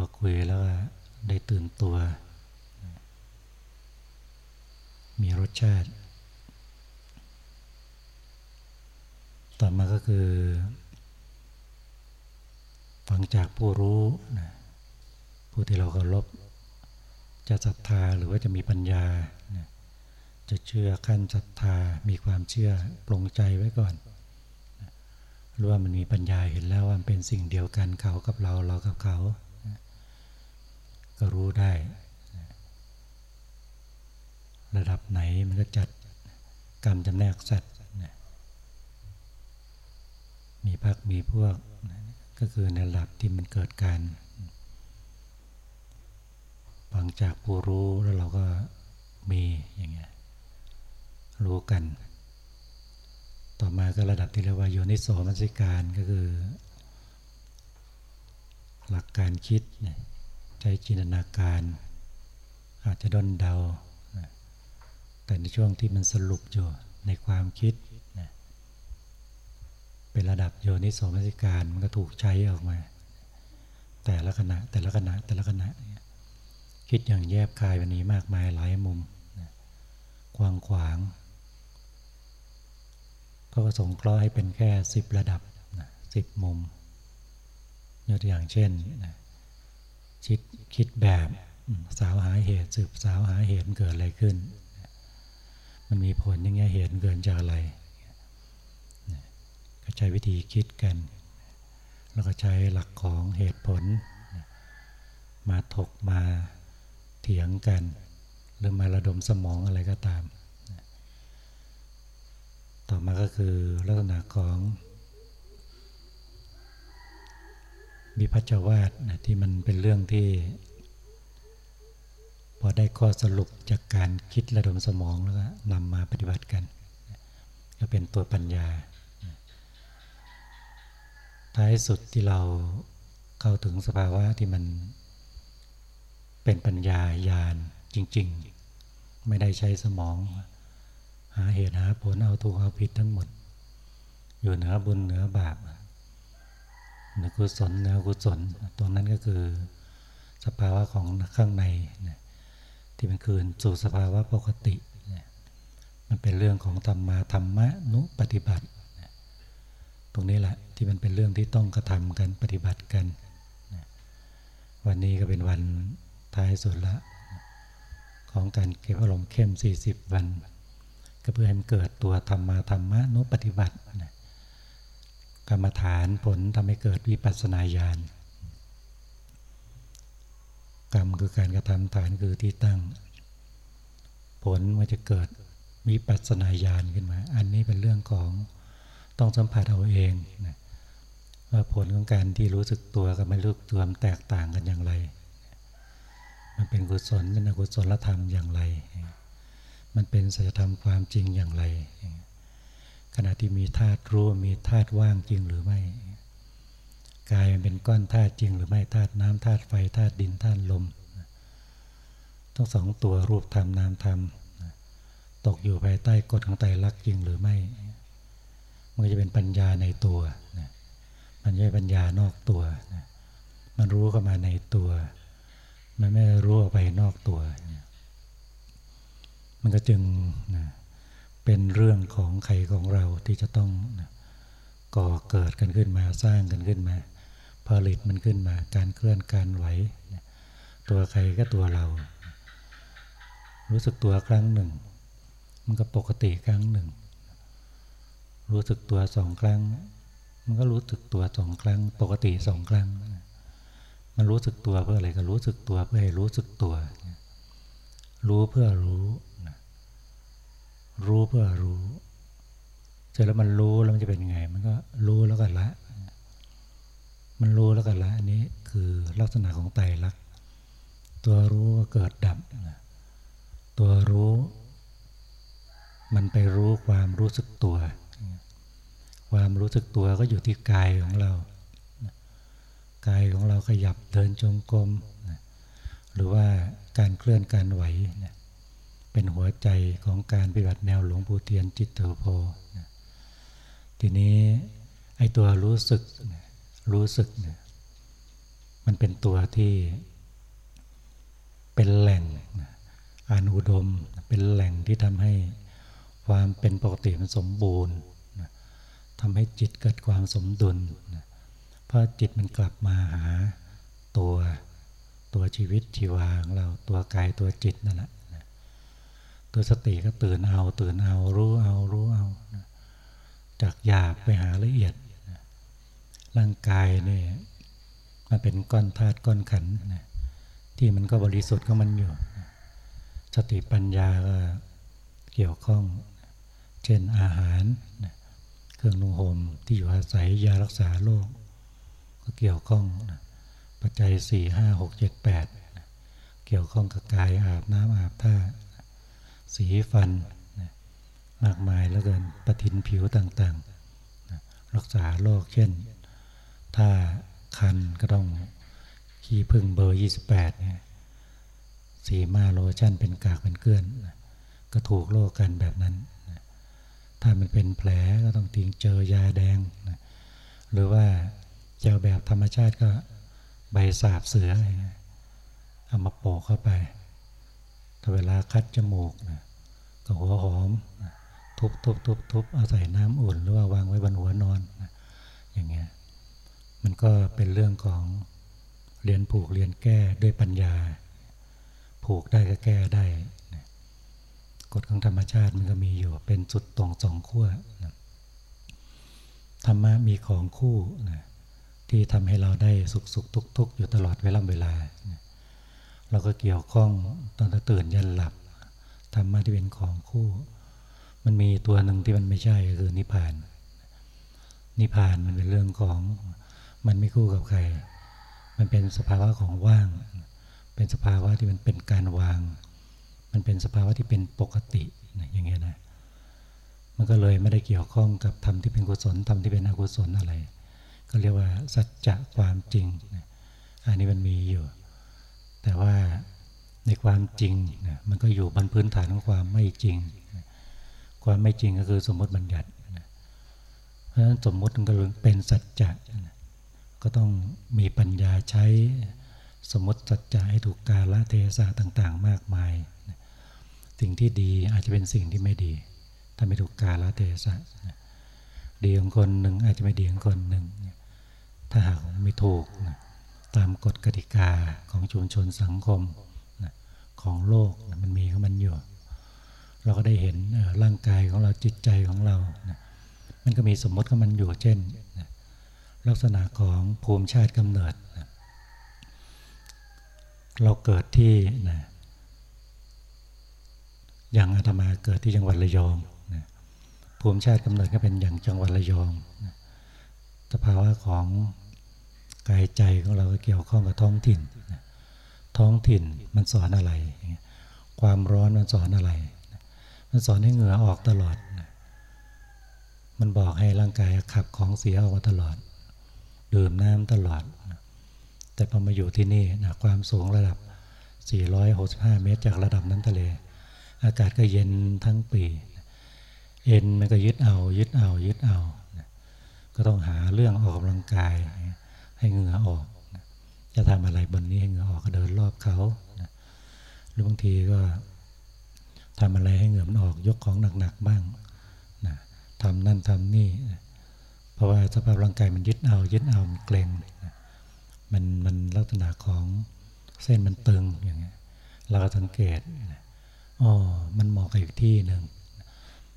อคุยแล้วได้ตื่นตัว มีรสชาติ ต่อมาก็คือ ฟังจากผู้รู้นะผู้ที่เราเคารพจะศรัทธาหรือว่าจะมีปัญญานะจะเชื่อขั้นศรัทธา มีความเชื่อปรงใจไว้ก่อนรู้ว่ามันมีปัญญาเห็นแล้วว่ามันเป็นสิ่งเดียวกันเขากับเราเรากับเขา รู้ได้ ระดับไหนมันก็จัดกรรมจำแนกสัตว์มีพักมีพวกก็คือในระดับที่มันเกิดการฟังจากผู้รู้แล้วเราก็มีอย่างเงี้ยรู้กัน ต่อมาก็ระดับที่เรียกว่าโยนิโสมัสิการก็คือ หลักการคิด ใจจินตนาการ อาจจะด้นเดา แต่ในช่วงที่มันสรุปอยู่ในความคิดเป็นระดับโยนิโสมัสิการมันก็ถูกใช้ออกมา แต่ละขณะแต่ละขณะแต่ละขณะ คิดอย่างแยบคายวันนี้มากมายหลายมุมกว้างขวางก็สงเคราะห์ให้เป็นแค่สิบระดับสิบมุมยกตัวอย่างเช่น คิดคิดแบบสาวหาเหตุสืบสาวหาเหตุเกิดอะไรขึ้น มันมีผลยังไงเหตุเกิดจากอะไรก็ใช้วิธีคิดกัน แล้วก็ใช้หลักของเหตุผล มาถกมาเถียงกัน หรือมาระดมสมองอะไรก็ตาม ต่อมาก็คือลักษณะของ วิพัชวาสนะที่มันเป็นเรื่องที่ พอได้ข้อสรุปจากการคิดระดมสมองแล้วก็นำมาปฏิบัติกัน ก็เป็นตัวปัญญา ท้ายสุดที่เราเข้าถึงสภาวะที่มันเป็นปัญญาญาณจริง ๆ ไม่ได้ใช้สมอง หาเหตุหาผลเอาถูกเอาผิดทั้งหมด อยู่เหนือบุญเหนือบาป นือกุศลนือกุศลตรงนั้นก็คือสภาวะของข้างในที่มันคืนสู่สภาวะปกติมันเป็นเรื่องของธรรมาธรรมะนุปฏิบัติตรงนี้แหละที่มันเป็นเรื่องที่ต้องกระทำกันปฏิบัติกันวันนี้ก็เป็นวันท้ายสุดละของการเก็บอารมณ์เข้ม 40 วัน ก็เพื่อให้มันเกิดตัวธรรมาธรรมะนุปฏิบัตินะ กรรมฐานผลทำให้เกิดวิปัสสนาญาณกรรมคือการกระทำฐานคือที่ตั้ง ผลมันจะเกิดวิปัสสนาญาณขึ้นมา อันนี้เป็นเรื่องของต้องสัมผัสเอาเองนะว่าผลของการที่รู้สึกตัวกับไม่รู้ตัวมันแตกต่างกันอย่างไร มันเป็นกุศลเป็นอกุศลธรรมอย่างไร มันเป็นสัจธรรมความจริงอย่างไร ขณะที่มีธาตุรู้มีธาตุว่างจริงหรือไม่กายมันเป็นก้อนธาตุจริงหรือไม่ธาตุน้ำธาตุไฟธาตุดินธาตุลมทั้งสองตัวรูปธรรมนามธรรมตกอยู่ภายใต้กฎของไตรลักษณ์จริงหรือไม่มันจะเป็นปัญญาในตัวมันไม่ใช่ปัญญานอกตัวมันรู้เข้ามาในตัว มันไม่รู้ออกไปนอกตัว มันก็จึงนะ เป็นเรื่องของใครของเราที่จะต้องก่อเกิดกันขึ้นมาสร้างกันขึ้นมา ผลิตมันขึ้นมา การเคลื่อนการไหว ตัวใครก็ตัวเรา รู้สึกตัวครั้งหนึ่ง มันก็ปกติครั้งหนึ่ง รู้สึกตัวสองครั้ง มันก็รู้สึกตัวสองครั้ง ปกติสองครั้ง มันรู้สึกตัวเพื่ออะไรก็รู้สึกตัวเพื่อให้รู้สึกตัว รู้เพื่อรู้ รู้เพื่อรู้ เสร็จแล้วมันรู้แล้วมันจะเป็นยังไง มันก็รู้แล้วก็ละ มันรู้แล้วก็ละ อันนี้คือลักษณะของไตรลักษณ์ตัวรู้ก็เกิดดับ ตัวรู้ มันไปรู้ความรู้สึกตัว ความรู้สึกตัวก็อยู่ที่กายของเรา กายของเราขยับเดินจงกรมหรือว่าการเคลื่อนการไหวเนี่ย เป็นหัวใจของการปฏิบัติแนวหลวงปู่เทียนจิตเตโพทีนี้ไอ้ตัวรู้สึกรู้สึกเนี่ยมันเป็นตัวที่เป็นแหล่งอานุดมเป็นแหล่งที่ทำให้ความเป็นปกติมันสมบูรณ์ทำให้จิตเกิดความสมดุลเพราะจิตมันกลับมาหาตัวตัวชีวิตชีวาของเราตัวกายตัวจิตนั่นแหละ ตัวสติก็ตื่นเอา ตื่นเอา รู้เอา รู้เอา จากหยาบไปหาละเอียด ร่างกายเนี่ยมันเป็นก้อนธาตุก้อนขันนะที่มันก็บริสุทธิ์ก็มันอยู่ สติปัญญาก็เกี่ยวข้อง เช่นอาหาร เครื่องนุ่งห่มที่อยู่อาศัยยารักษาโรคก็เกี่ยวข้อง ปัจจัยสี่ห้าหกเจ็ดแปดเกี่ยวข้องกับกายอาบน้ำอาบท่า สีฟันมากมายแล้วเกินปะทินผิวต่างๆรักษาโรคเช่น ถ้าคันก็ต้องขี้พึ่งเบอร์ 28เนี่ยสีมาโลชั่นเป็นกากเป็นเกลื่อนก็ถูกโรคกันแบบนั้นถ้ามันเป็นแผลก็ต้องทิ้งเจอยาแดงหรือว่าเจ้าแบบธรรมชาติก็ใบสาบเสือเอามาโปะเข้าไป เวลาคัดจมูกก็หัวหอมทุบทุบทุบทุบเอาใส่น้ำอุ่นหรือว่าวางไว้บนหัวนอนอย่างเงี้ยมันก็เป็นเรื่องของเรียนผูกเรียนแก้ด้วยปัญญา ผูกได้ก็แก้ได้กฎของธรรมชาติมันก็มีอยู่เป็นจุดตรงสองขั้วธรรมะมีของคู่นะที่ทำให้เราได้สุขสุขทุกทุกอยู่ตลอดเวลาเวลา เราก็เกี่ยวข้องตอนตื่นยันหลับธรรมะที่เป็นของคู่ มันมีตัวหนึ่งที่มันไม่ใช่คือนิพพาน นิพพานมันเป็นเรื่องของมันไม่คู่กับใคร มันเป็นสภาวะของว่าง เป็นสภาวะที่มันเป็นการวาง มันเป็นสภาวะที่เป็นปกติอย่างเงี้ยนะ มันก็เลยไม่ได้เกี่ยวข้องกับธรรมที่เป็นกุศลธรรมที่เป็นอกุศลอะไร ก็เรียกว่าสัจจะความจริง อันนี้มันมีอยู่ แต่ว่าในความจริงนะมันก็อยู่บนพื้นฐานของความไม่จริง ความไม่จริงก็คือสมมติบัญญัติเพราะฉะนั้นสมมติมันก็เป็นสัจจะก็ต้องมีปัญญาใช้สมมติสัจจะให้ถูกกาลเทศะต่างๆ มากมาย สิ่งที่ดีอาจจะเป็นสิ่งที่ไม่ดี ถ้าไม่ถูกกาลเทศะดีของคนหนึ่งอาจจะไม่ดีของคนหนึ่งถ้าหากไม่ถูก ตามกฎกติกาของชุมชนสังคมของโลกมันมีของมันอยู่ เราก็ได้เห็นร่างกายของเราจิตใจของเรามันก็มีสมมติของมันอยู่เช่นลักษณะของภูมิชาติกำเนิดเราเกิดที่นะอย่างอาตมาเกิดที่จังหวัดระยองนะภูมิชาติกำเนิดก็เป็นอย่างจังหวัดระยองนะสภาวะของ กายใจของเราเกี่ยวข้องกับท้องถิ่น ท้องถิ่นมันสอนอะไร ความร้อนมันสอนอะไร มันสอนให้เหงื่อออกตลอด มันบอกให้ร่างกายขับของเสียออกมาตลอด ดื่มน้ำตลอด แต่พอมาอยู่ที่นี่นะความสูงระดับ 465 เมตรจากระดับน้ำทะเล อากาศก็เย็นทั้งปีเอ็นมันก็ยึดเอา ยึดเอา ยึดเอา ก็ต้องหาเรื่องออกกำลังกาย ให้เหงื่อออก จะทำอะไรบนนี้ให้เหงื่อออกก็เดินรอบเขาหรือบางทีก็ทำอะไรให้เหงื่อมันออกยกของหนักๆบ้างนะทำนั่นทำนี่ เพราะว่าสภาพร่างกายมันยึดเอา ยึดเอามันเกร็งมันมันลักษณะของเส้นมันตึงอย่างเงี้ยเราก็สังเกตอ๋อมันเหมาะกับอีกที่หนึ่ง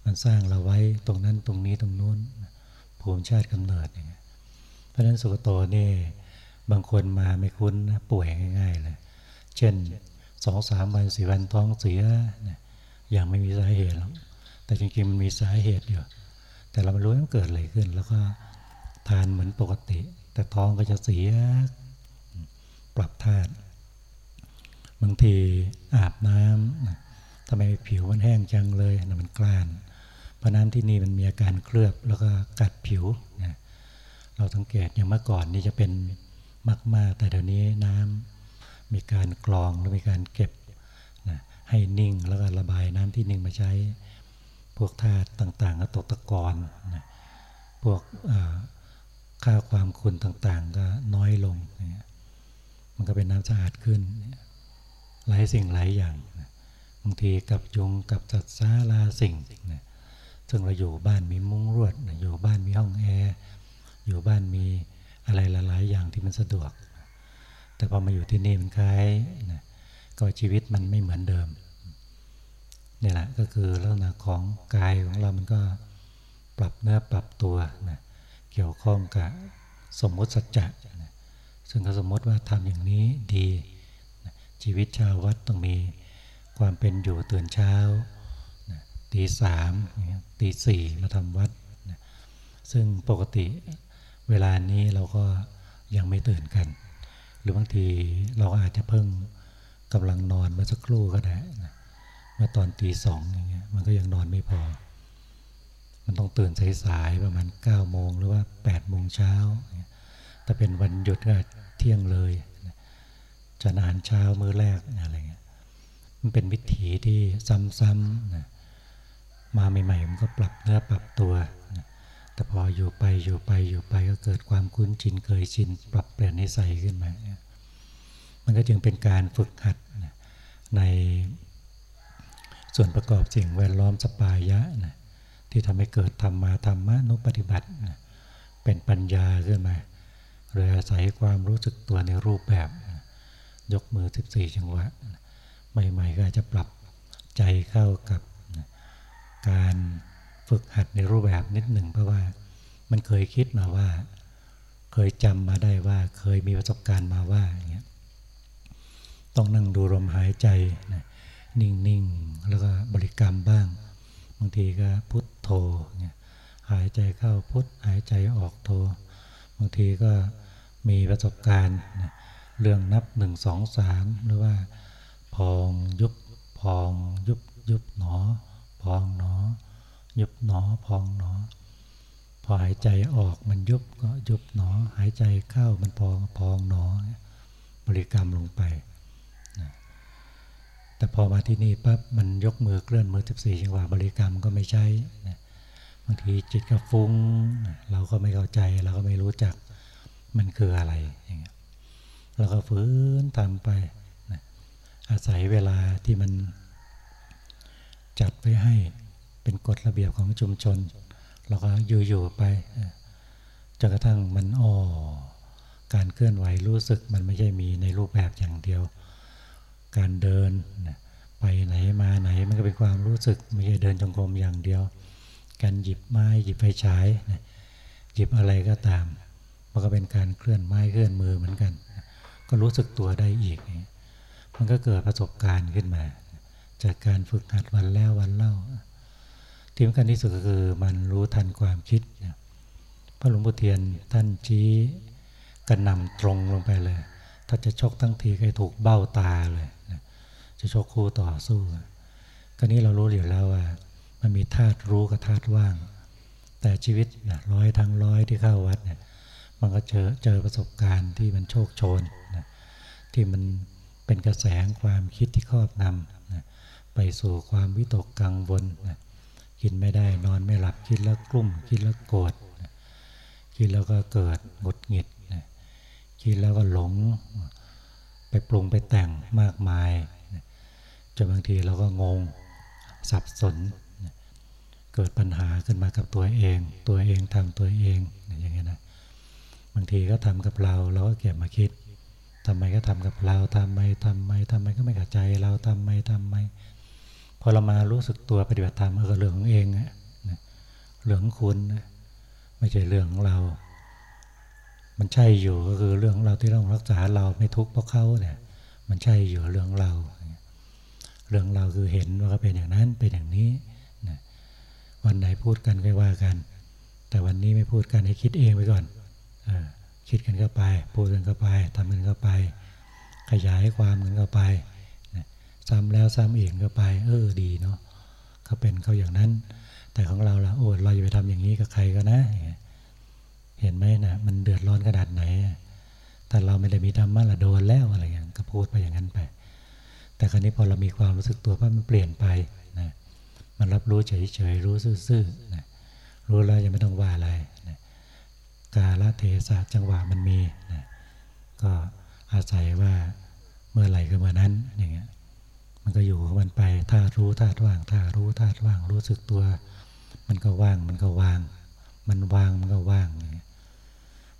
มันสร้างเราไว้ตรงนั้นตรงนี้ตรงนู้นภูมิชาติกำเนิดอย่างเงี้ย เพราะฉะนั้นสุกโตนี่บางคนมาไม่คุ้นป่วยง่ายๆเลยเช่นสองสามวันสี่วันท้องเสียอย่างไม่มีสาเหตุหรอกแต่จริงๆมันมีสาเหตุอยู่ แต่เราไม่รู้ว่าเกิดอะไรขึ้น แล้วก็ทานเหมือนปกติ แต่ท้องก็จะเสียปรับธาตุบางทีอาบน้ำทำไมผิวมันแห้งจังเลยนะมันกล้านเพราะน้ำที่นี่มันมีอาการเคลือบแล้วก็กัดผิวนะ เราสังเกตอย่างเมื่อก่อนนี่จะเป็นมาก ๆ แต่เดี๋ยวนี้น้ำมีการกรองแล้วมีการเก็บนะให้นิ่งแล้วก็ระบายน้ำที่นิ่งมาใช้ พวกธาตุต่างๆก็ตกตะกอนนะพวกค่าความคุณต่างๆ ก็น้อยลงนะมันก็เป็นน้ำสะอาดขึ้น หลายสิ่งหลายอย่างบางทีกับยุงกับจัดสาลาสิ่งนะซึ่งเราอยู่บ้านมีมุ้งรวดอยู่บ้านมีห้องแอร์ อยู่บ้านมีอะไรหลายๆอย่างที่มันสะดวก แต่พอมาอยู่ที่นี่มันคล้ายนะก็ชีวิตมันไม่เหมือนเดิมนี่แหละก็คือลักษณะของกายของเรามันก็ปรับเนื้อปรับตัวนะเกี่ยวข้องกับสมมติสัจจะนะซึ่งก็สมมติว่าทำอย่างนี้ดีนะชีวิตชาววัดต้องมีความเป็นอยู่ตื่นเช้านะตีสามตีสี่มาทำวัดนะซึ่งปกติ เวลานี้เราก็ยังไม่ตื่นกัน หรือบางทีเราอาจจะเพิ่งกำลังนอนมาสักครู่ก็ได้นะเมื่อตอนตีสองอย่างเงี้ยมันก็ยังนอนไม่พอ มันต้องตื่นสายๆประมาณ9ก้าโมงหรือว่า8ปดโมงเช้าถ้าเป็นวันหยุดก็เที่ยงเลยจะนานเช้ามื้อแรกอะไรเงี้ยมันเป็นวิถีที่ซ้ำๆนะมาใหม่ๆมันก็ปรับเนื้อปรับตัวนะ แต่พออยู่ไปอยู่ไปอยู่ไปก็เกิดความคุ้นชินเคยชิน ปรับเปลี่ยนนิสัยขึ้นมา มันก็จึงเป็นการฝึกหัดในส่วนประกอบสิ่งแวดล้อมสปายะนะที่ทำให้เกิดธรรมาธรรมะนุปฏิบัตินะเป็นปัญญาขึ้นมาโดยอาศัยความรู้สึกตัวในรูปแบบนะยกมือ 14 จังหวะนะใหม่ๆก็อาจจะปรับใจเข้ากับนะการ ฝึกหัดในรูปแบบนิดหนึ่งเพราะว่า มันเคยคิดมาว่า เคยจำมาได้ว่า เคยมีประสบการณ์มาว่าอย่างเงี้ยต้องนั่งดูลมหายใจนะนิ่งๆ แล้วก็บริกรรมบ้าง บางทีก็พุทโธเนี่ยหายใจเข้าพุทหายใจออกโธบางทีก็มีประสบการณ์เรื่องนับหนึ่งสองสามหรือว่าพองยุบพองยุบยุบหนอ พองหนอ ยุบหนอพองหนอ พอหายใจออกมันยุบก็ยุบหนอ หายใจเข้ามันพองพองหนอ บริกรรมลงไปแต่พอมาที่นี่ปั๊บมันยกมือเคลื่อนมือ14จังหวะบริกรรมก็ไม่ใช่นะบางทีจิตก็ฟุ้ง เราก็ไม่เข้าใจเราก็ไม่รู้จักมันคืออะไรอย่างเงี้ยเราก็ฝืนทำไปนะอาศัยเวลาที่มันจัดไว้ให้ เป็นกฎระเบียบของชุมชน เราก็อยู่ๆไปจนกระทั่งมันอ๋อการเคลื่อนไหวรู้สึกมันไม่ใช่มีในรูปแบบอย่างเดียว การเดินไปไหนมาไหนมันก็เป็นความรู้สึกไม่ใช่เดินจงกรมอย่างเดียว การหยิบไม้หยิบไฟฉายหยิบอะไรก็ตามมันก็เป็นการเคลื่อนไม้เคลื่อนมือเหมือนกัน ก็รู้สึกตัวได้อีก มันก็เกิดประสบการณ์ขึ้นมา จากการฝึกหัดวันแล้ววันเล่า ที่สำคัญที่สุดก็คือมันรู้ทันความคิดพระหลวงปู่เทียนท่านชี้กระนำตรงลงไปเลย ถ้าจะชกทั้งทีก็ถูกเบ้าตาเลยจะชกคู่ต่อสู้ก็นี้เรารู้อยู่แล้วว่า มันมีธาตุรู้กับธาตุว่าง แต่ชีวิตนะร้อยทั้งร้อยที่เข้าวัดเนี่ยมันก็เจอเจอประสบการณ์ที่มันโชคโชนนะที่มันเป็นกระแสความคิดที่ครอบงำนะไปสู่ความวิตกกังวลนะ กินไม่ได้นอนไม่หลับคิดแล้วกลุ้มคิดแล้วโกรธคิดแล้วก็เกิดหงุดหงิดคิดแล้วก็หลงไปปรุงไปแต่งมากมายจนบางทีเราก็งงสับสน เกิดปัญหาขึ้นมากับตัวเอง ตัวเองทำตัวเองอย่างเงี้ยนะบางทีก็ทำกับเราเราก็เก็บมาคิดทำไมก็ทำกับเราทำไมทำไมทำไมก็ไม่เข้าใจเราทำไมทำไม พอเรามารู้สึกตัวปฏิบัติธรรมเออเรื่องของเองอะเรื่องของคุณไม่ใช่เรื่องของเรา มันใช่อยู่ก็คือเรื่องของเราที่ต้องรักษาเราไม่ทุกข์เพราะเขาเนี่ย มันใช่อยู่เรื่องเรา เรื่องเราคือเห็นว่าเขาเป็นอย่างนั้นเป็นอย่างนี้นะวันไหนพูดกันก็ว่ากัน แต่วันนี้ไม่พูดกันให้คิดเองไปก่อนอคิดกันเข้าไป พูดกันเข้าไปทำกันเข้าไป ขยายความกันเข้าไป ซ้ำแล้วซ้ำอีกเข้าไป เออดีเนาะเขาเป็นเขาอย่างนั้น แต่ของเราล่ะโอ้เราอย่าไปทำอย่างนี้กับใครก็นะ เห็นไหมนะมันเดือดร้อนขนาดไหนแต่เราไม่ได้มีธรรมะละโดนแล้วอะไรอย่างก็พูดไปอย่างนั้นไป แต่ครั้นี้พอเรามีความรู้สึกตัวว่ามันเปลี่ยนไปนะมันรับรู้เฉยๆรู้ซื่อๆนะรู้แล้วยังไม่ต้องว่าอะไรนะกาลเทศะจังหวะมันมีนะก็อาศัยว่าเมื่อไหร่ก็เมื่อนั้นอย่างเงี้ย มันก็อยู่มันไปถ้ารู้ธาตุว่างถ้ารู้ธาตุว่างรู้สึกตัว มันก็ว่างมันก็ว่าง มันว่างมันก็ว่าง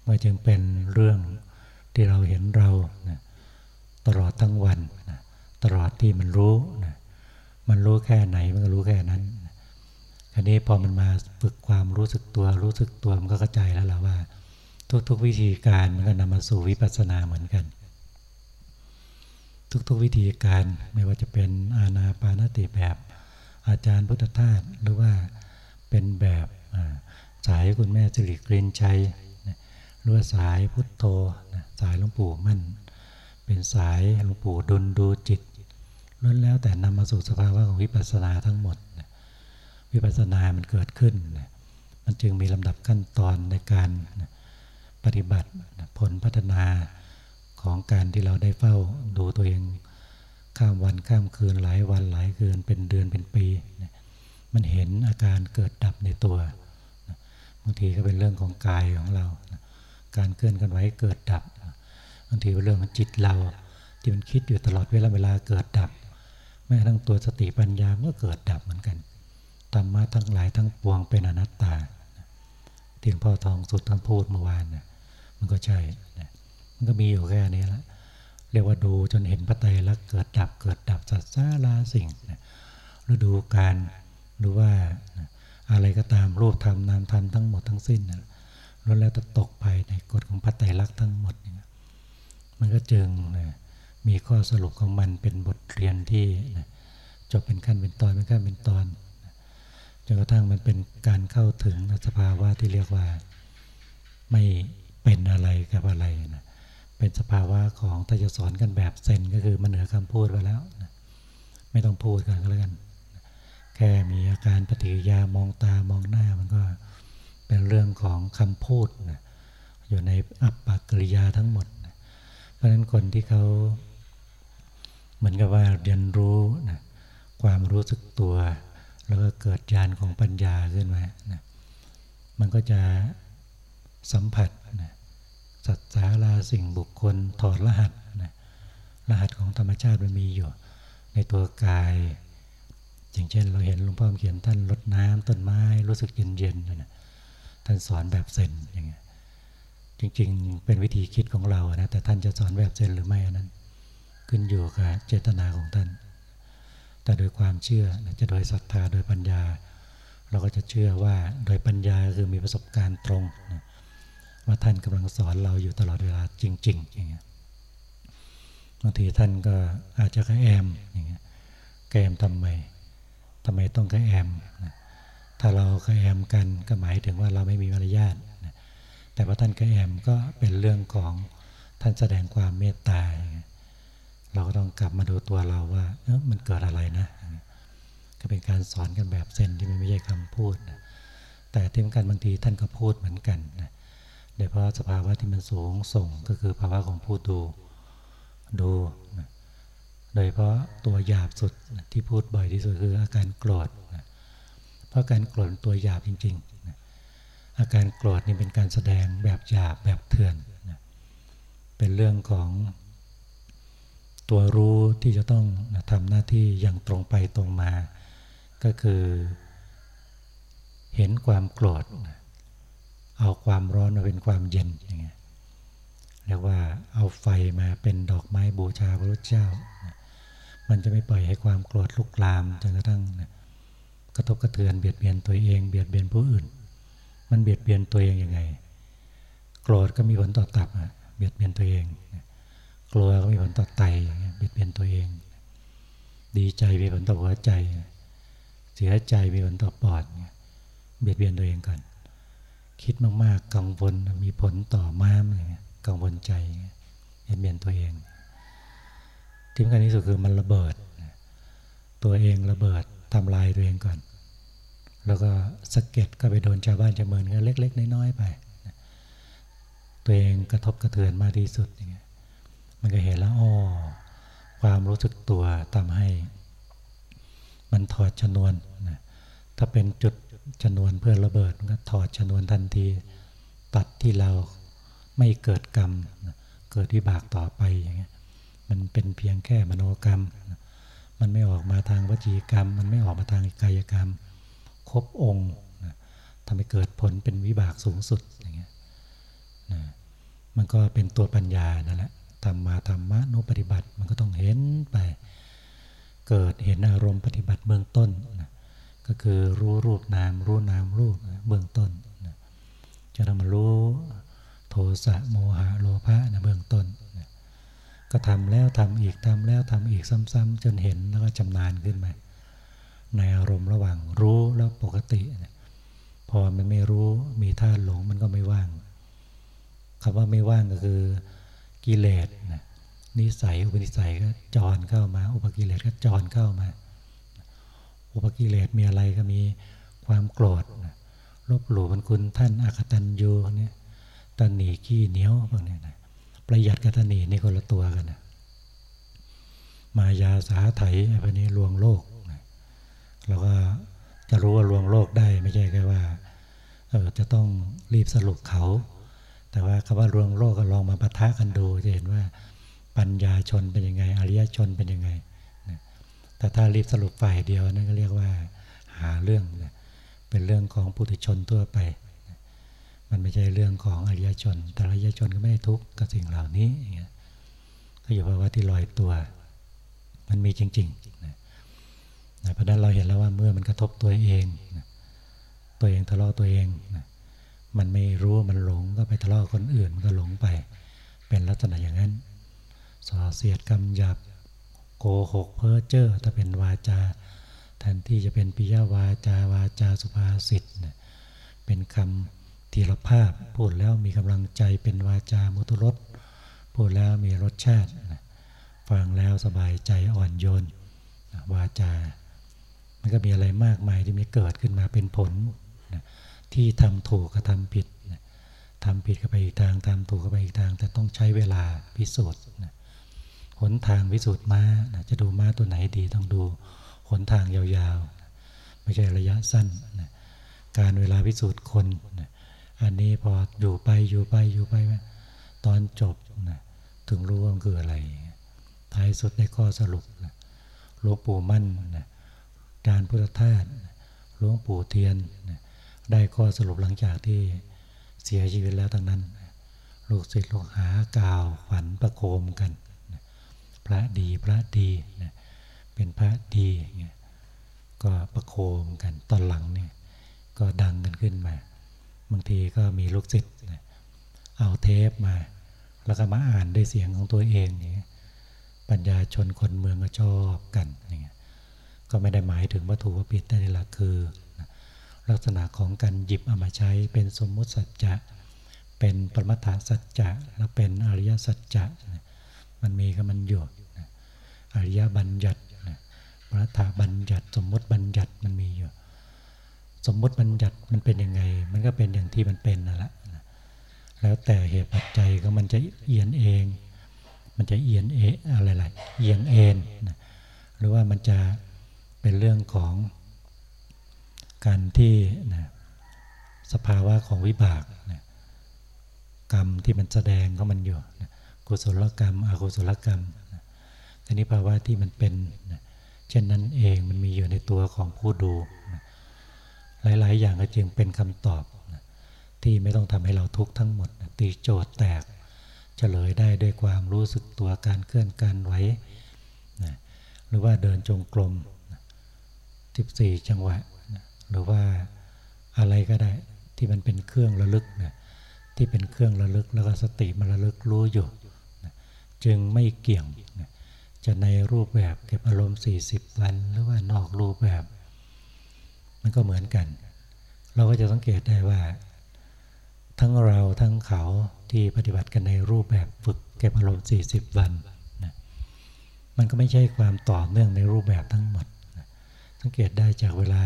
มันจึงเป็นเรื่องที่เราเห็นเรานะตลอดทั้งวันนะตลอดที่มันรู้นะมันรู้แค่ไหนมันก็รู้แค่นั้นคราวนี้พอมันมาฝึกความรู้สึกตัว รู้สึกตัวมันก็เข้าใจแล้วล่ะว่า ทุกๆวิธีการมันก็นำมาสู่วิปัสสนาเหมือนกัน ทุกๆวิธีการไม่ว่าจะเป็นอาณาปานติแบบ อาจารย์พุทธทาสหรือว่าเป็นแบบสายคุณแม่สิริกรินชัยหรือว่าสายพุทโธสายหลวงปู่มั่น เป็นสายหลวงปู่ดุลดูจิตล้วนแล้วแต่นำมาสู่สภาวะของวิปัสสนาทั้งหมด วิปัสสนามันเกิดขึ้น มันจึงมีลำดับขั้นตอนในการปฏิบัติผลพัฒนา ของการที่เราได้เฝ้าดูตัวเองข้ามวันข้ามคืนหลายวันหลายคืนเป็นเดือนเป็นปี มันเห็นอาการเกิดดับในตัวบางทีก็เป็นเรื่องของกายของเรา การเคลื่อนกันไหวเกิดดับบางทีเป็นเรื่องของจิตเราที่มันคิดอยู่ตลอดเวลาเวลาเกิดดับแม้ทั้งตัวสติปัญญาก็เกิดดับเหมือนกันธรรมะทั้งหลายทั้งปวงเป็นอนัตตาที่งพ่อทองสุดท่านพูดเมื่อวานนะมันก็ใช่นะ ก็มีอยู่แค่นี้ละเรียกว่าดูจนเห็นพระไตรลักษณ์เกิดดับเกิดดับสัตว์ซาลาสิ่งนะฤดูการหรือว่าอะไรก็ตามรูปธรรมนามธรรมทั้งหมดทั้งสิ้นล้วนแล้วจะตกไปในกฎของพระไตรลักษณ์ทั้งหมดมันก็จึงมีข้อสรุปของมันเป็นบทเรียนที่นะจบเป็นขั้นเป็นตอนเป็นขั้นเป็นตอนจนกระทั่งมันเป็นการเข้าถึงสภาวะที่เรียกว่าไม่เป็นอะไรกับอะไรนะ เป็นสภาวะของถ้าจะสอนกันแบบเซนก็คือมันเหนือคำพูดไปแล้วนะไม่ต้องพูดกันก็แล้วกัน แค่มีอาการปฏิกิริยามองตามองหน้ามันก็เป็นเรื่องของคำพูดนะอยู่ในอัปปกริยาทั้งหมดนะเพราะฉะนั้นคนที่เขาเหมือนกับว่าเรียนรู้นะความรู้สึกตัว แล้วก็เกิดญาณของปัญญาขึ้นมานะมันก็จะสัมผัสนะ สัจจาราสิ่งบุคคลถอดรหัสนะรหัสของธรรมชาติมันมีอยู่ ในตัวกาย อย่างเช่น เราเห็นหลวงพ่อเขียนท่านรดน้ำต้นไม้รู้สึกเย็นๆนะท่านสอนแบบเซนอย่างเงี้ยจริงๆ เป็นวิธีคิดของเรานะแต่ท่านจะสอนแบบเซนหรือไม่นั้น ขึ้นอยู่กับเจตนาของท่าน แต่โดยความเชื่อจะโดยศรัทธาโดยปัญญา เราก็จะเชื่อว่าโดยปัญญาคือมีประสบการณ์ตรงนะ ว่าท่านกำลังสอนเราอยู่ตลอดเวลาจริง ๆ อย่างเงี้ยบางทีท่านก็อาจจะกระแอมอย่างเงี้ยแกมทำไมทำไมต้องกระแอมนะถ้าเรากระแอมกันก็หมายถึงว่าเราไม่มีมารยาทนะแต่ว่าท่านกระแอมก็เป็นเรื่องของท่านแสดงความเมตตาเราก็ต้องกลับมาดูตัวเราว่าเออมันเกิดอะไรนะก็เป็นการสอนกันแบบเซนที่มันไม่ใช่คำพูดนะแต่ที่สำคัญบางทีท่านก็พูดเหมือนกันนะ โดยเพราะสภาวะที่มันสูงส่งก็คือภาวะของผู้ดูดูนะโดยเพราะตัวหยาบสุดที่พูดบ่อยที่สุดคืออาการโกรธนะเพราะการโกรธตัวหยาบจริงๆนะอาการโกรธนี่เป็นการแสดงแบบหยาบแบบเถื่อนนะเป็นเรื่องของตัวรู้ที่จะต้องทำหน้าที่อย่างตรงไปตรงมา ก็คือเห็นความโกรธ เอาความร้อนมาเป็นความเย็นอย่างเงี้ยเรียกว่าเอาไฟมาเป็นดอกไม้บูชาพระพุทธเจ้า มันจะไม่ปล่อยให้ความโกรธลุกลามจนกระทั่งกระทบกระเทือนเบียดเบียนตัวเองเบียดเบียนผู้อื่น มันเบียดเบียนตัวเองยังไง โกรธก็มีผลต่อตับเบียดเบียนตัวเองกลัวก็มีผลต่อไตเบียดเบียนตัวเอง ดีใจมีผลต่อหัวใจ เสียใจมีผลต่อปอดเบียดเบียนตัวเองก่อน คิดมากๆ กังวลมีผลต่อม้ามกังวลใจเบียดเบียนตัวเองที่สำคัญที่สุดคือมันระเบิด ตัวเองระเบิดทำลายตัวเองก่อน แล้วก็สะเก็ดก็ไปโดนชาวบ้านชาวเมืองเล็ก ๆ น้อยๆไปตัวเองกระทบกระเทือนมากที่สุดอย่างเงี้ยมันก็เห็นแล้วอ๋อความรู้สึกตัวทำให้ มันถอดชนวนนะถ้าเป็นจุด ชนวนเพื่อระเบิดมันก็ถอดชนวนทันที ตัดที่เราไม่เกิดกรรม เกิดวิบากต่อไปอย่างเงี้ยมันเป็นเพียงแค่มโนกรรม มันไม่ออกมาทางวจีกรรม มันไม่ออกมาทางกายกรรม ครบองค์ทำให้เกิดผลเป็นวิบากสูงสุดอย่างเงี้ยมันก็เป็นตัวปัญญานั่นแหละทำมาธรรมะนุปฏิบัติมันก็ต้องเห็นไป เกิดเห็นอารมณ์ปฏิบัติเบื้องต้นนะ ก็คือรู้รูปนาม รู้นามรูปเบื้องต้นจะทำมารู้โทสะโมหะโลภะนะเบื้องต้น ก็ทำแล้วทำอีกทำแล้วทำอีกซ้ำๆจนเห็นแล้วก็จำนานขึ้นมา ในอารมณ์ระหว่างรู้แล้วปกติ พอมันไม่รู้มีท่าหลงมันก็ไม่ว่างคำว่าไม่ว่างก็คือกิเลสนะนิสัยอุปนิสัยก็จรเข้ามา อุปกิเลสก็จรเข้ามา อุปกิเลสมีอะไรก็มีความโกรธนะลบหลู่มันคุณท่านอากตันยูเนี่ยตันหนีขี้เหนียวพวกนี้นะประหยัดกับตันหนีนี่คนละตัวกันนะมายาสาไถพวกนี้ลวงโลกนะเราก็จะรู้ว่าลวงโลกได้ไม่ใช่แค่ว่าเออจะต้องรีบสรุปเขา แต่ว่าคำว่ารวงโลกก็ลองมาปะทะกันดูจะเห็นว่าปัญญาชนเป็นยังไง อริยชนเป็นยังไง แต่ถ้ารีบสรุปฝ่ายเดียวนั่นก็เรียกว่าหาเรื่องเป็นเรื่องของปุถุชนทั่วไป มันไม่ใช่เรื่องของอริยชน แต่อริยชนก็ไม่ทุกข์กับสิ่งเหล่านี้อย่างเงี้ยก็อยู่ภาวะที่ลอยตัว มันมีจริงๆนะเพราะนั้นเราเห็นแล้วว่าเมื่อมันกระทบตัวเองนะตัวเองทะเลาะตัวเองนะมันไม่รู้มันหลงก็ไปทะเลาะคนอื่นก็หลงไป เป็นลักษณะอย่างนั้นส่อเสียดกำยับ โกหกเพ้อเจ้อถ้าเป็นวาจาแทนที่จะเป็นปิยวาจาวาจาสุภาษิตเป็นคำทีละภาพพูดแล้วมีกำลังใจเป็นวาจามุตุรสพูดแล้วมีรสชาติ ฟังแล้วสบายใจอ่อนโยนวาจา มันก็มีอะไรมากมายที่มีเกิดขึ้นมาเป็นผล ที่ทำถูกกับทำผิดทำผิดก็ไปอีกทางทำถูกก็ไปอีกทาง แต่ต้องใช้เวลาพิสูจน์ หนทางพิสูจน์ม้าจะดูม้าตัวไหนดีต้องดูหนทางยาวๆ ไม่ใช่ระยะสั้นการเวลาพิสูจน์คนอันนี้พออยู่ไปอยู่ไปอยู่ไป ตอนจบถึงรู้ว่ามันคืออะไร ท้ายสุดในข้อสรุปหลวงปู่มั่นการพุทธทาสหลวงปู่เทียนได้ข้อสรุปหลังจากที่เสียชีวิตแล้วทั้งนั้น ลูกศิษย์ลูกหากล่าวฝันประโคมกัน พระดีพระดีเป็นพระดีเงี้ยก็ประโคมกันตอนหลังเนี่ยก็ดังกันขึ้นมาบางทีก็มีลูกศิษย์เอาเทปมา แล้วก็มาอ่านด้วยเสียงของตัวเองนี่ปัญญาชนคนเมืองก็ชอบกันอย่างเงี้ยก็ไม่ได้หมายถึงวัตถุวัตถุได้ละคือ ลักษณะของการหยิบเอามาใช้เป็นสมมุติสัจจะ เป็นปรมัตถสัจจะและเป็นอริยสัจจะ มันมีกับมันอยู่อริยบัญญัติปรมัตถบัญญัติสมมติบัญญัติมันมีอยู่ สมมติบัญญัติมันเป็นยังไง มันก็เป็นอย่างที่มันเป็นนั่นแหละแล้วแต่เหตุปัจจัยก็มันจะเอียนเอง มันจะเอียนเออะไรๆเอียงเอ็นหรือว่ามันจะเป็นเรื่องของการที่นะสภาวะของวิบากนะกรรมที่มันแสดงก็มันอยู่นะ กุศลกรรม อกุศลกรรมนะทีนี้ภาวะที่มันเป็นเช่นนั้นเองมันมีอยู่ในตัวของผู้ดู หลาย ๆ อย่างก็จึงเป็นคำตอบ ที่ไม่ต้องทำให้เราทุกข์ทั้งหมด ตีโจทย์แตกเฉลยได้ด้วยความรู้สึกตัวการเคลื่อนการไหวหรือว่าเดินจงกรม14 จังหวะ หรือว่าอะไรก็ได้ที่มันเป็นเครื่องระลึกนะที่เป็นเครื่องระลึกแล้วก็สติมันระลึกรู้อยู่ จึงไม่เกี่ยง จะในรูปแบบเก็บอารมณ์ 40 วัน หรือว่านอกรูปแบบ มันก็เหมือนกัน เราก็จะสังเกตได้ว่า ทั้งเราทั้งเขาที่ปฏิบัติกันในรูปแบบฝึกเก็บอารมณ์ 40 วันนะมันก็ไม่ใช่ความต่อเนื่องในรูปแบบทั้งหมดนะสังเกตได้จากเวลา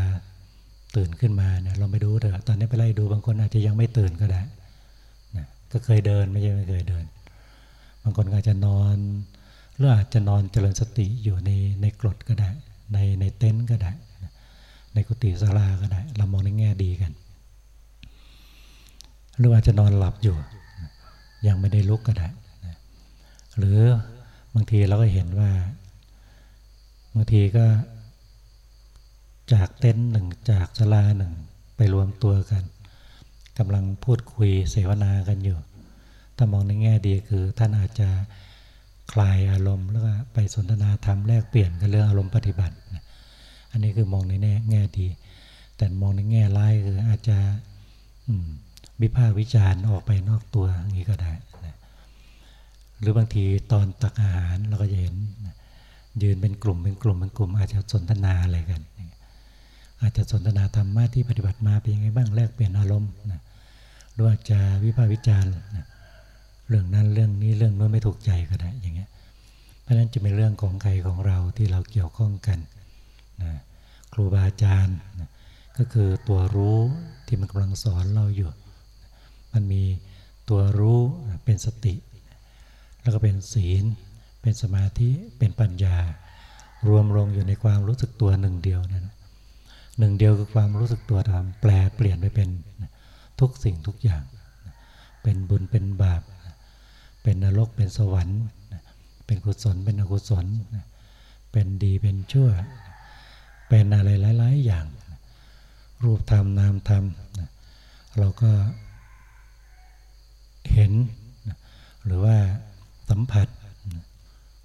ตื่นขึ้นมาเนี่ยเราไปดูเถอะตอนนี้ไปไล่ดูบางคนอาจจะยังไม่ตื่นก็ได้นะก็เคยเดินไม่ใช่ไม่เคยเดินางคนอาจจะนอนหรืออาจจะนอนเจริญสติอยู่ในในกรดก็ได้ ในในเต็นท์ก็ได้ ในกุฏิศาลาก็ได้ เรามองในแง่ดีกัน หรืออาจจะนอนหลับอยู่ ยังไม่ได้ลุกก็ได้หรือบางทีเราก็เห็นว่าบางทีก็จากเต็นท์หนึ่งจากสลาหนึ่งไปรวมตัวกันกำลังพูดคุยเสวนากันอยู่ ถ้ามองในแง่ดีคือ ท่านอาจจะคลายอารมณ์แล้วก็ไปสนทนาธรรมแลกเปลี่ยนกันเรื่องอารมณ์ปฏิบัติ อันนี้คือมองในแง่แง่ดี แต่มองในแง่ร้ายคืออาจจะวิพากษ์วิจารณ์ออกไปนอกตัวอย่างนี้ก็ได้หรือบางทีตอนตักอาหารเราก็จะเห็นยืนเป็นกลุ่มเป็นกลุ่มเป็นกลุ่ม อาจจะสนทนาอะไรกัน อาจจะสนทนาธรรมะที่ปฏิบัติมาเป็นยังไงบ้างแลกเปลี่ยนอารมณ์นะหรืออาจจะวิพากษ์วิจารณ์นะ เรื่องนั้นเรื่องนี้เรื่องนู้นไม่ถูกใจก็ได้อย่างเงี้ย เพราะฉะนั้นจะเป็นเรื่องของใครของเราที่เราเกี่ยวข้องกันนะครูบาอาจารย์นะก็คือตัวรู้ที่มันกำลังสอนเราอยู่ มันมีตัวรู้เป็นสติ แล้วก็เป็นศีล เป็นสมาธิเป็นปัญญา รวมลงอยู่ในความรู้สึกตัวหนึ่งเดียวนั่นหนึ่งเดียวคือความรู้สึกตัวทำแปลเปลี่ยนไปเป็นทุกสิ่งทุกอย่าง เป็นบุญเป็นบาป เป็นนรกเป็นสวรรค์เป็นกุศลเป็นอกุศลเป็นดีเป็นชั่ว เป็นอะไรหลาย ๆ อย่าง รูปธรรมนามธรรมเราก็เห็น หรือว่าสัมผัส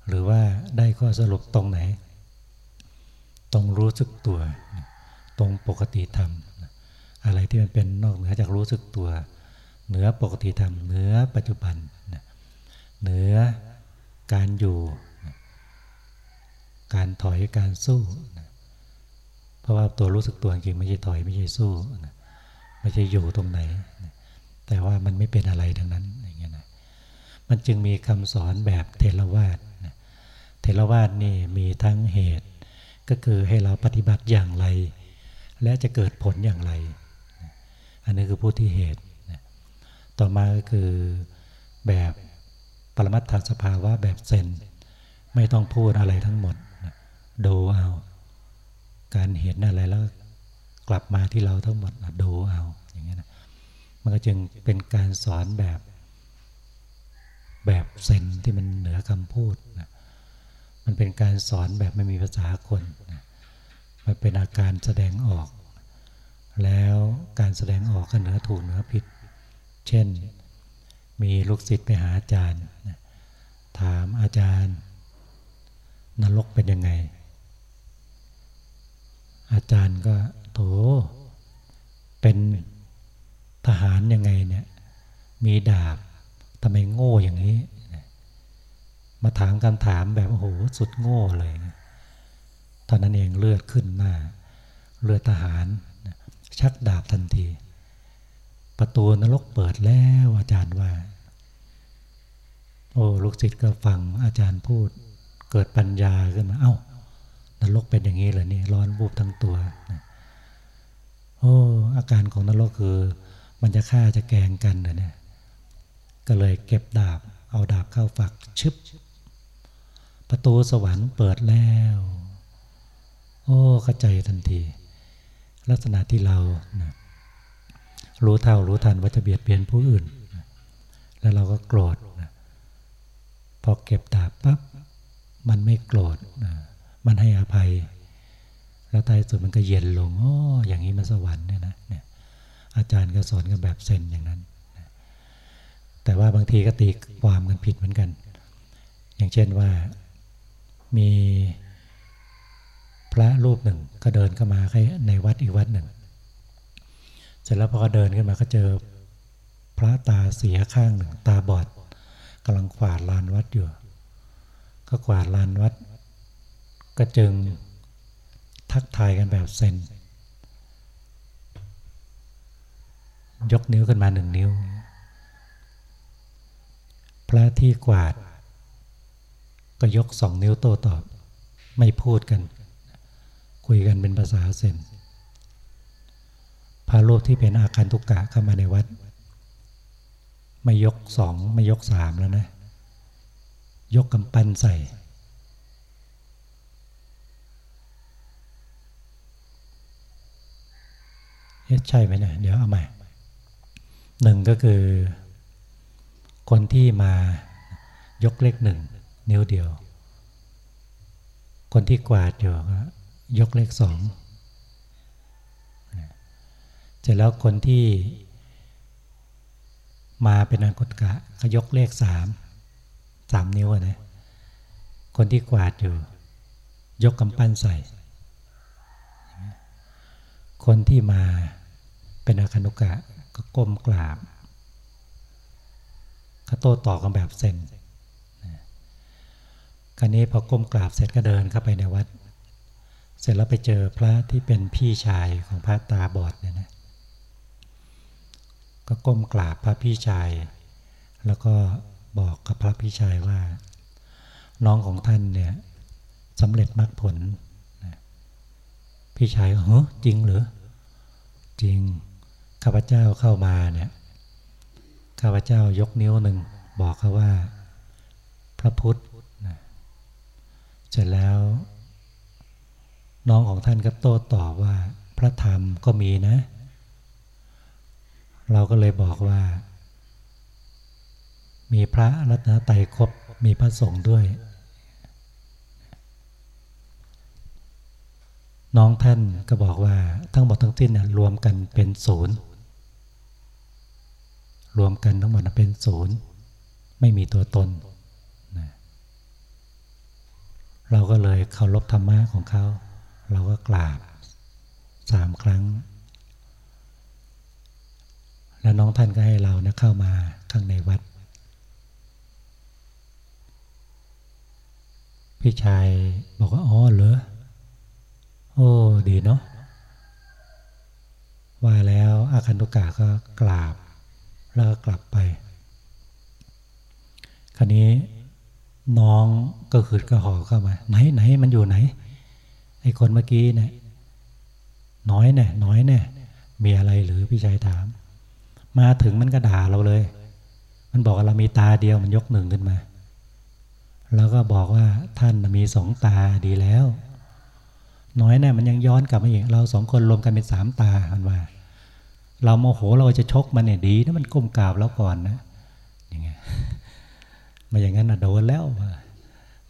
หรือว่าได้ข้อสรุปตรงไหน ตรงรู้สึกตัว ตรงปกติธรรม อะไรที่มันเป็นนอกเหนือจากรู้สึกตัว เหนือปกติธรรม เหนือปัจจุบันเหนือการอยู่ การถอยการสู้เพราะว่าตัวรู้สึกตัวจริงไม่ใช่ถอยไม่ใช่สู้ไม่ใช่อยู่ตรงไหนแต่ว่ามันไม่เป็นอะไรทั้งนั้นะมันจึงมีคำสอนแบบเทรวาสเทรวาสนี่มีทั้งเหตุ ก็คือให้เราปฏิบัติอย่างไร และจะเกิดผลอย่างไร อันนี้คือผู้ที่เหตุ ต่อมาก็คือแบบ ปรมัตถสภาวะแบบเซนไม่ต้องพูดอะไรทั้งหมดดูเอา การเห็นอะไรแล้วกลับมาที่เราทั้งหมดดูเอาอย่างนี้นะมันก็จึงเป็นการสอนแบบแบบเซนที่มันเหนือคำพูดนะมันเป็นการสอนแบบไม่มีภาษาคนนะมันเป็นอาการแสดงออก แล้วการแสดงออกก็เหนือถูกเหนือผิด เช่น มีลูกศิษย์ไปหาอาจารย์ ถามอาจารย์ นรกเป็นยังไง อาจารย์ก็โถเป็นทหารยังไงเนี่ยมีดาบทำไมโง่อย่างนี้ มาถามคำถามแบบโอ้โหสุดโง่เลยตอนนั้นเองเลือดขึ้นหน้า เลือดทหาร ชักดาบทันที ประตูนรกเปิดแล้วอาจารย์ว่า โอ้ลูกศิษย์ก็ฟังอาจารย์พูด เกิดปัญญาขึ้นมา เอา้านรกเป็นอย่างนี้เหรอนี่ร้อนบูบทั้งตัวโอ้อาการของนรกคือ มันจะฆ่าจะแกงกันเหรอเนี่ยก็เลยเก็บดาบ เอาดาบเข้าฝักชึบประตูสวรรค์เปิดแล้ว โอ้เข้าใจทันที ลักษณะที่เรานะรู้เท่ารู้ทันว่าจะเบียดเบียนผู้อื่น แล้วเราก็โกรธ พอเก็บดาบปั๊บมันไม่โกรธนะมันให้อภัย แล้วท้ายสุดมันก็เย็นลงอ๋ออย่างนี้มันสวรรค์เนี่ยนะเนี่ยอาจารย์ก็สอนกันแบบเซนอย่างนั้นแต่ว่าบางทีก็ตีความกันผิดเหมือนกัน อย่างเช่นว่ามีพระรูปหนึ่งก็เดินเข้ามาในวัดอีกวัดหนึ่ง เสร็จแล้วพอเดินขึ้นมาก็เจอพระตาเสียข้างหนึ่งตาบอด กำลังขวาดลานวัดอยู่ ก็ขวาดลานวัด ก็จึงทักทายกันแบบเซนยกนิ้วขึ้นมาหนึ่งนิ้ว พระที่กวาด ก็ยกสองนิ้วโต้ตอบ ไม่พูดกัน คุยกันเป็นภาษาเซนพระรูปที่เป็นอาการทุกกะเข้ามาในวัด ไม่ยกสองไม่ยกสามแล้วนะ ยกกำปั้นใส่ใช่ไหมเนะี่ยเดี๋ยวเอาใหม่หนึ่งก็คือ คนที่มายกเลขหนึ่งนิ้วเดียว คนที่กวาดอยู่ยกเลขสองเสร็จแล้วคนที่ มาเป็นอังกฎกะก็ยกเลขสามสามนิ้วนะคนที่กวาดอยู่ ยกกำปั้นใส่ คนที่มาเป็นอาคนุกะก็ก้มกราบก็โต้ตอบกันแบบเซนคราวนี้พอก้มกราบเสร็จก็เดินเข้าไปในวัด เสร็จแล้วไปเจอพระที่เป็นพี่ชายของพระตาบอดเนี่ยนะ ก็ก้มกราบพระพี่ชาย แล้วก็บอกกับพระพี่ชายว่า น้องของท่านเนี่ยสำเร็จมรรคผล พี่ชายเฮ้จริงหรือ จริง ข้าพเจ้าเข้ามาเนี่ย ข้าพเจ้ายกนิ้วหนึ่งบอกเขาว่า พระพุทธเสร็จแล้ว น้องของท่านก็โต้ตอบว่า พระธรรมก็มีนะเเราก็เลยบอกว่า มีพระรัตนตรัยครบมีพระสงฆ์ด้วย น้องท่านก็บอกว่าทั้งหมดทั้งสิ้นรวมกันเป็นศูนย์รวมกันทั้งหมดเป็นศูนย์ไม่มีตัวตนนะเราก็เลยเคารพธรรมะของเขา เราก็กราบสามครั้ง แล้วน้องท่านก็ให้เรานะเข้ามาข้างในวัด พี่ชายบอกว่าอ๋อเหรอโอ้ดีเนาะว่าแล้วอาคันตุกะก็กราบ แล้วก็กลับไป คราวนี้น้องก็ขืดกระหอเข้ามา ไหนไหนมันอยู่ไหน ไอ้คนเมื่อกี้เนี่ยน้อยเนี่ยน้อยเนี่ยมีอะไรหรือพี่ชายถาม มาถึงมันก็ด่าเราเลย มันบอกว่าเรามีตาเดียวมันยกหนึ่งขึ้นมา แล้วก็บอกว่าท่านมีสองตาดีแล้ว น้อยแน่มันยังย้อนกลับมาอีกเราสองคนรวมกันเป็นสามตามันว่า เราโมโหเราจะชกมันเนี่ยดีนะมันก้มกราบแล้วก่อนนะอย่างเงี้ยมาอย่างนั้นนะโดนแล้ว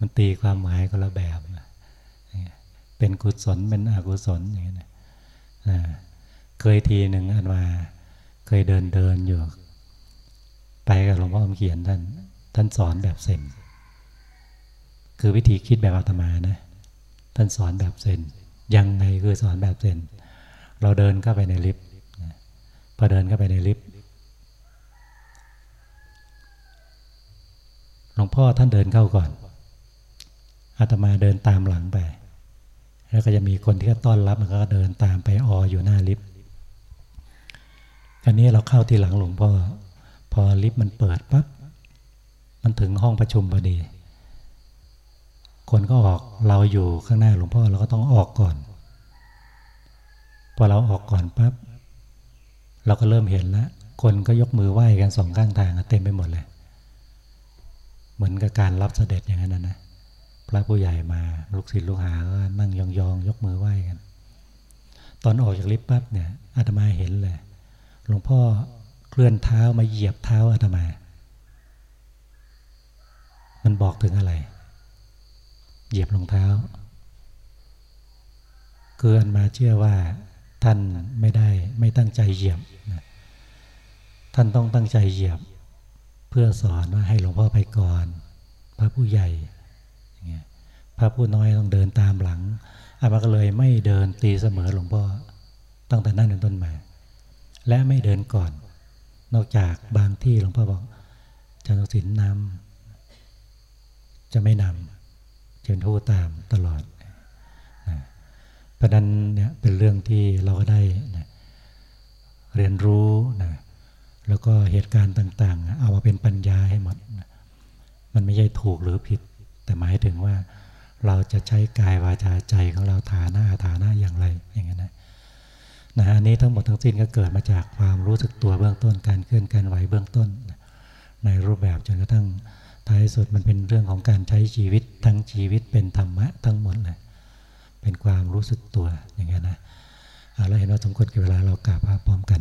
มันตีความหมายคนละแบบเป็นกุศลเป็นอกุศลอย่างเงี้ยเคยทีหนึ่งอันว่า เคยเดินเดินอยู่ ไปกับหลวงพ่อคำเขียนท่าน ท่านสอนแบบเซนคือวิธีคิดแบบอาตมานะ ท่านสอนแบบเซนยังไงคือสอนแบบเซนเราเดินเข้าไปในลิฟต์พอเดินเข้าไปในลิฟต์หลวงพ่อท่านเดินเข้าก่อนอาตมาเดินตามหลังไป แล้วก็จะมีคนที่ต้อนรับมันก็เดินตามไปอออยู่หน้าลิฟต์ อันนี้เราเข้าที่หลังหลวงพ่อพอลิฟต์มันเปิดปั๊บมันถึงห้องประชุมพอดี คนก็ออกเราอยู่ข้างหน้าหลวงพ่อเราก็ต้องออกก่อน พอเราออกก่อนปั๊บเราก็เริ่มเห็นแล้วคนก็ยกมือไหว้กันสองข้างทางเต็มไปหมดเลย เหมือนกับการรับเสด็จอย่างนั้นนะพระผู้ใหญ่มาลูกศิษย์ลูกหาก็นั่งยองๆยกมือไหว้กัน ตอนออกจากลิฟต์ปั๊บเนี่ยอาตมาเห็นเลย หลวงพ่อเคลื่อนเท้ามาเหยียบเท้าอาตมา มันบอกถึงอะไร เหยียบรองเท้าเกินมาเชื่อว่าท่านไม่ได้ไม่ตั้งใจเหยียบนะท่านต้องตั้งใจเหยียบ เพื่อสอนว่าให้หลวงพ่อไปก่อน พระผู้ใหญ่พระผู้น้อยต้องเดินตามหลังอามาก็เลยไม่เดินตีเสมอหลวงพ่อตั้งแต่นั้นเป็นต้นมา และไม่เดินก่อน นอกจากบางที่หลวงพ่อบอกจันทศิลนำจะไม่นำเชิญทูตามตลอดนะเพราะนั้นเนี่ยเป็นเรื่องที่เราก็ได้นะเรียนรู้นะแล้วก็เหตุการณ์ต่าง ๆ เอามาเป็นปัญญาให้หมดนะมันไม่ใช่ถูกหรือผิด แต่หมายถึงว่าเราจะใช้กายวาจาใจของเราฐานะฐานะอย่างไรอย่างนี้นะ นะอันนี้ทั้งหมดทั้งสิ้นก็เกิดมาจากความรู้สึกตัวเบื้องต้นการเคลื่อนการไหวเบื้องต้น ในรูปแบบจนกระทั่งท้ายสุดมันเป็นเรื่องของการใช้ชีวิตทั้งชีวิตเป็นธรรมะทั้งหมดเลยเป็นความรู้สึกตัวอย่างเงี้ยนะเอาล้วเห็นว่าสมควรกับเวลาเรากราบพระพร้อมกัน